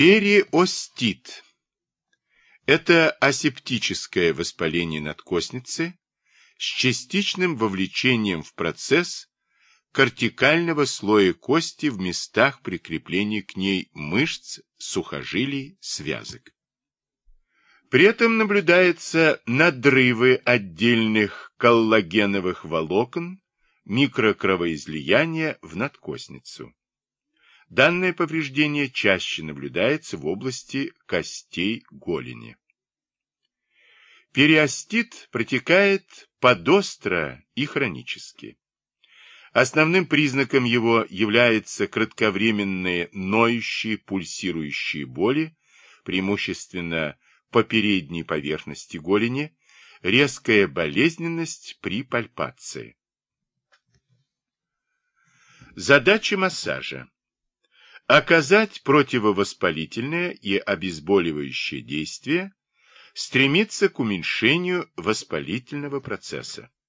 Периостит. Это асептическое воспаление надкосницы с частичным вовлечением в процесс кортикального слоя кости в местах прикрепления к ней мышц, сухожилий, связок. При этом наблюдаются надрывы отдельных коллагеновых волокон, микрокровоизлияния в надкосницу. Данное повреждение чаще наблюдается в области костей голени. Периостит протекает подостро и хронически. Основным признаком его являются кратковременные ноющие пульсирующие боли, преимущественно по передней поверхности голени, резкая болезненность при пальпации. Задача массажа оказать противовоспалительное и обезболивающее действие, стремиться к уменьшению воспалительного процесса.